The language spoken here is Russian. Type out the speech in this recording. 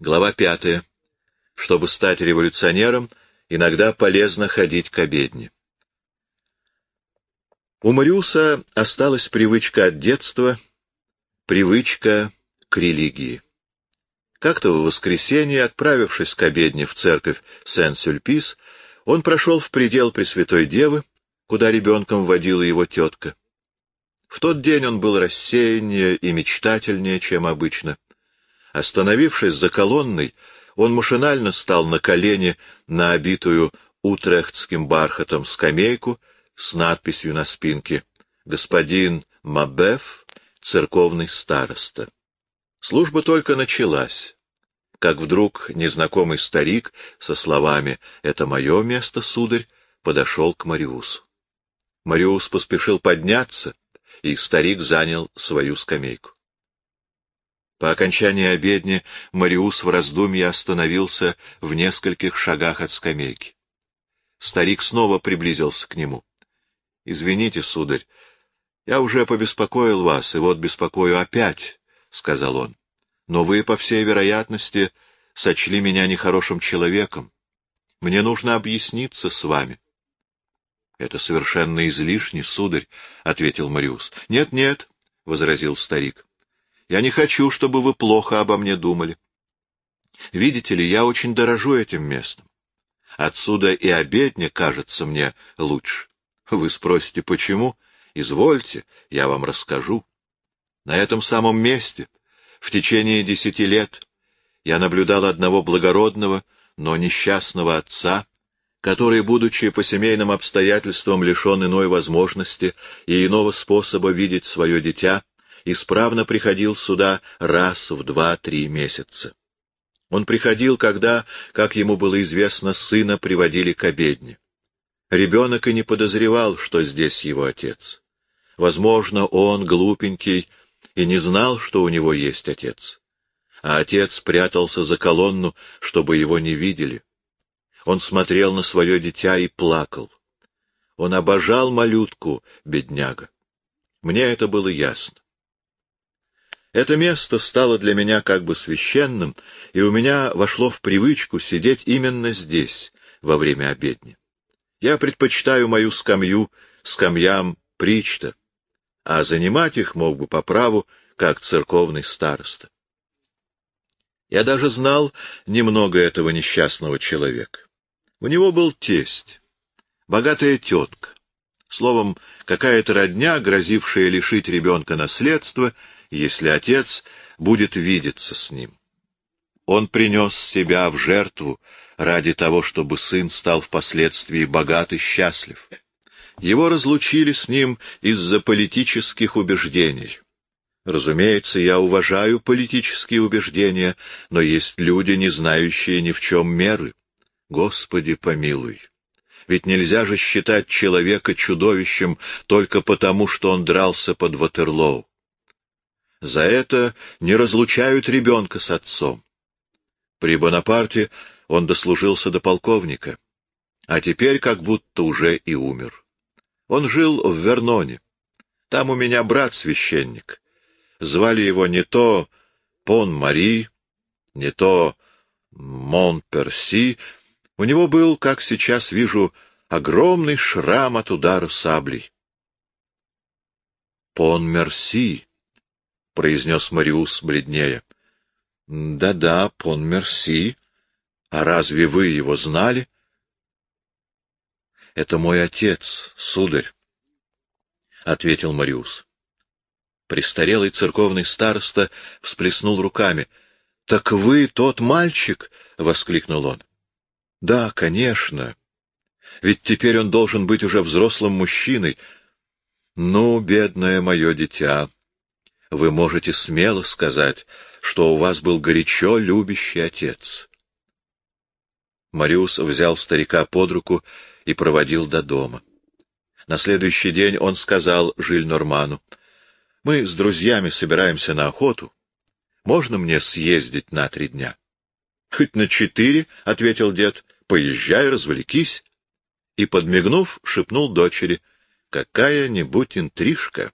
Глава пятая. Чтобы стать революционером, иногда полезно ходить к обедне. У Мариуса осталась привычка от детства, привычка к религии. Как-то в воскресенье, отправившись к обедне в церковь Сен-Сюльпис, он прошел в предел Пресвятой Девы, куда ребенком водила его тетка. В тот день он был рассеяннее и мечтательнее, чем обычно. Остановившись за колонной, он машинально стал на колени на обитую утрехтским бархатом скамейку с надписью на спинке «Господин Мабеф, церковный староста». Служба только началась, как вдруг незнакомый старик со словами «Это мое место, сударь», подошел к Мариусу. Мариус поспешил подняться, и старик занял свою скамейку. По окончании обедни Мариус в раздумье остановился в нескольких шагах от скамейки. Старик снова приблизился к нему. — Извините, сударь, я уже побеспокоил вас, и вот беспокою опять, — сказал он. — Но вы, по всей вероятности, сочли меня нехорошим человеком. Мне нужно объясниться с вами. — Это совершенно излишне, сударь, — ответил Мариус. Нет, — Нет-нет, — возразил старик. Я не хочу, чтобы вы плохо обо мне думали. Видите ли, я очень дорожу этим местом. Отсюда и обедня кажется мне лучше. Вы спросите, почему? Извольте, я вам расскажу. На этом самом месте, в течение десяти лет, я наблюдал одного благородного, но несчастного отца, который, будучи по семейным обстоятельствам лишен иной возможности и иного способа видеть свое дитя, исправно приходил сюда раз в два-три месяца. Он приходил, когда, как ему было известно, сына приводили к обедне. Ребенок и не подозревал, что здесь его отец. Возможно, он, глупенький, и не знал, что у него есть отец. А отец прятался за колонну, чтобы его не видели. Он смотрел на свое дитя и плакал. Он обожал малютку, бедняга. Мне это было ясно. Это место стало для меня как бы священным, и у меня вошло в привычку сидеть именно здесь во время обедни. Я предпочитаю мою скамью скамьям причта, а занимать их мог бы по праву, как церковный староста. Я даже знал немного этого несчастного человека. У него был тесть, богатая тетка, словом, какая-то родня, грозившая лишить ребенка наследства — если отец будет видеться с ним. Он принес себя в жертву ради того, чтобы сын стал впоследствии богат и счастлив. Его разлучили с ним из-за политических убеждений. Разумеется, я уважаю политические убеждения, но есть люди, не знающие ни в чем меры. Господи, помилуй! Ведь нельзя же считать человека чудовищем только потому, что он дрался под Ватерлоу. За это не разлучают ребенка с отцом. При Бонапарте он дослужился до полковника, а теперь как будто уже и умер. Он жил в Верноне. Там у меня брат-священник. Звали его не то Пон-Мари, не то Мон-Перси. У него был, как сейчас вижу, огромный шрам от удара саблей. Пон-Мерси — произнес Мариус бледнее. «Да — Да-да, пон Мерси. А разве вы его знали? — Это мой отец, сударь, — ответил Мариус. Престарелый церковный староста всплеснул руками. — Так вы тот мальчик? — воскликнул он. — Да, конечно. Ведь теперь он должен быть уже взрослым мужчиной. Ну, бедное мое дитя, вы можете смело сказать, что у вас был горячо любящий отец. Мариус взял старика под руку и проводил до дома. На следующий день он сказал Жиль Норману, «Мы с друзьями собираемся на охоту. Можно мне съездить на три дня?» «Хоть на четыре», — ответил дед, — «поезжай, развлекись». И, подмигнув, шепнул дочери, «Какая-нибудь интрижка».